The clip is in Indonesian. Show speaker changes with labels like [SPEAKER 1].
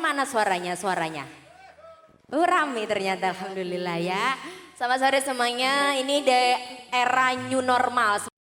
[SPEAKER 1] mana suaranya? Suaranya. Uh, rame ternyata, alhamdulillah ya. Selamat sore semuanya. Ini de era new normal.